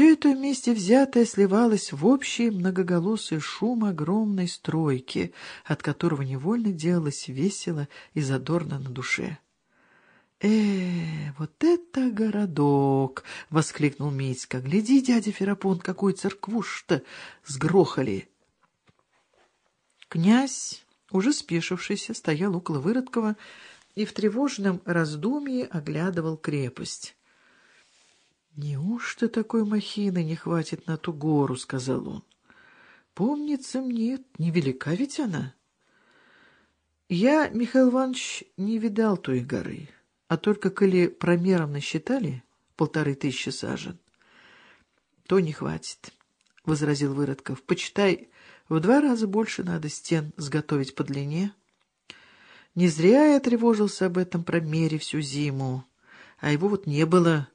Все это вместе взятое сливалось в общий многоголосый шум огромной стройки, от которого невольно делалось весело и задорно на душе. «Э, вот это городок!» — воскликнул Митька. «Гляди, дядя Ферапонт, какую церквуш-то сгрохали!» Князь, уже спешившийся, стоял около Выродкова и в тревожном раздумье оглядывал крепость. «Неужто такой махины не хватит на ту гору?» — сказал он. «Помнится мне, невелика ведь она». «Я, Михаил Иванович, не видал той горы, а только коли промером насчитали полторы тысячи сажен, то не хватит», — возразил Выродков. «Почитай, в два раза больше надо стен сготовить по длине. Не зря я тревожился об этом промере всю зиму, а его вот не было.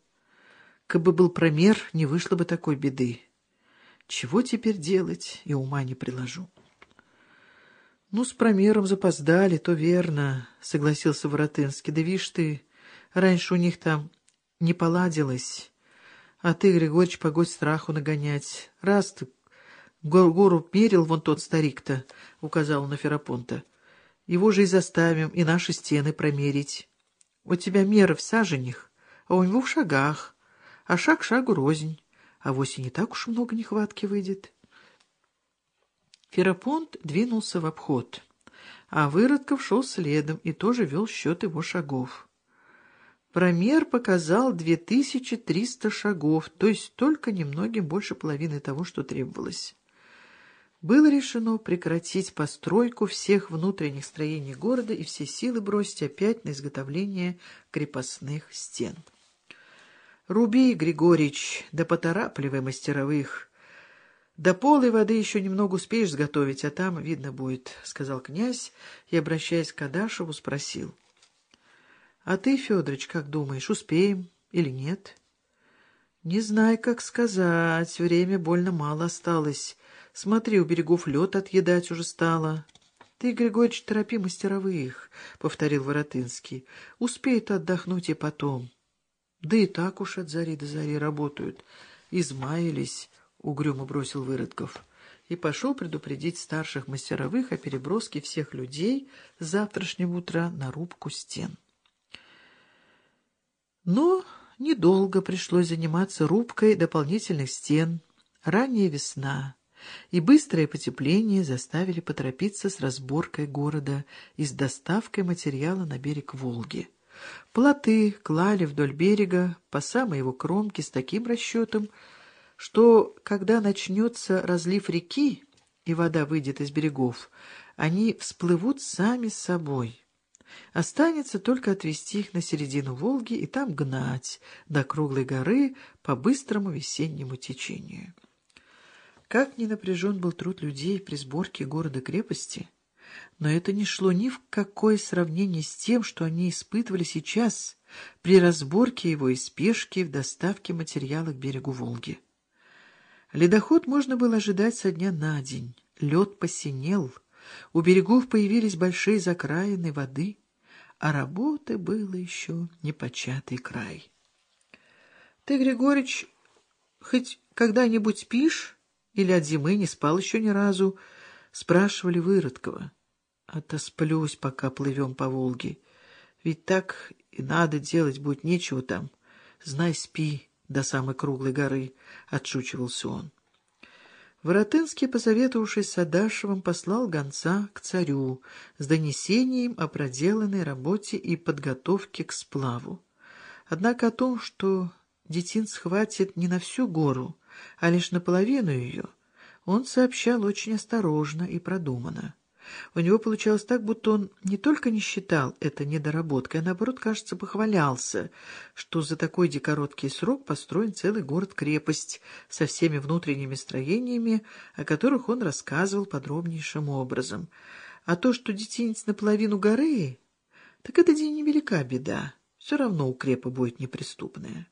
Кабы был промер, не вышло бы такой беды. Чего теперь делать, и ума не приложу. — Ну, с промером запоздали, то верно, — согласился Воротынский. — Да видишь ты, раньше у них там не поладилось. А ты, Григорьевич, погодь страху нагонять. Раз ты гору мерил вон тот старик-то, — указал на Ферапонта. Его же и заставим, и наши стены промерить. У тебя меры в саженях, а у него в шагах, а шаг шагу рознь, а и не так уж много нехватки выйдет. Ферапонт двинулся в обход, а Выродков шел следом и тоже вел счет его шагов. Промер показал две тысячи триста шагов, то есть только немногим больше половины того, что требовалось было решено прекратить постройку всех внутренних строений города и все силы бросить опять на изготовление крепостных стен. «Руби, Григорьевич, да поторапливай мастеровых. До полой воды еще немного успеешь сготовить, а там видно будет», — сказал князь и, обращаясь к Адашеву, спросил. «А ты, Федорович, как думаешь, успеем или нет?» «Не знаю, как сказать, время больно мало осталось». Смотри, у берегов лед отъедать уже стало. — Ты, Григорьевич, торопи мастеровых, — повторил Воротынский. — Успеют отдохнуть и потом. Да и так уж от зари до зари работают. Измаялись, — угрюмо бросил Выродков. И пошел предупредить старших мастеровых о переброске всех людей с завтрашнего утра на рубку стен. Но недолго пришлось заниматься рубкой дополнительных стен. Ранняя весна и быстрое потепление заставили поторопиться с разборкой города и с доставкой материала на берег Волги. Плоты клали вдоль берега по самой его кромке с таким расчетом, что, когда начнется разлив реки и вода выйдет из берегов, они всплывут сами с собой. Останется только отвезти их на середину Волги и там гнать до круглой горы по быстрому весеннему течению. Как ни напряжен был труд людей при сборке города-крепости, но это не шло ни в какое сравнение с тем, что они испытывали сейчас при разборке его и спешке в доставке материала к берегу Волги. Ледоход можно было ожидать со дня на день. Лед посинел, у берегов появились большие закраины воды, а работы было еще непочатый край. — Ты, Григорьевич, хоть когда-нибудь спишь? Или от зимы не спал еще ни разу? Спрашивали Выродкова. Отосплюсь, пока плывем по Волге. Ведь так и надо делать, будет нечего там. Знай, спи до самой круглой горы, — отшучивался он. Воротынский, посоветовавшись с Адашевым, послал гонца к царю с донесением о проделанной работе и подготовке к сплаву. Однако о том, что детин схватит не на всю гору, а лишь наполовину ее, он сообщал очень осторожно и продуманно. У него получалось так, будто он не только не считал это недоработкой, а наоборот, кажется, похвалялся, что за такой декороткий срок построен целый город-крепость со всеми внутренними строениями, о которых он рассказывал подробнейшим образом. А то, что детинец наполовину горы, так это невелика беда, все равно укрепа будет неприступная.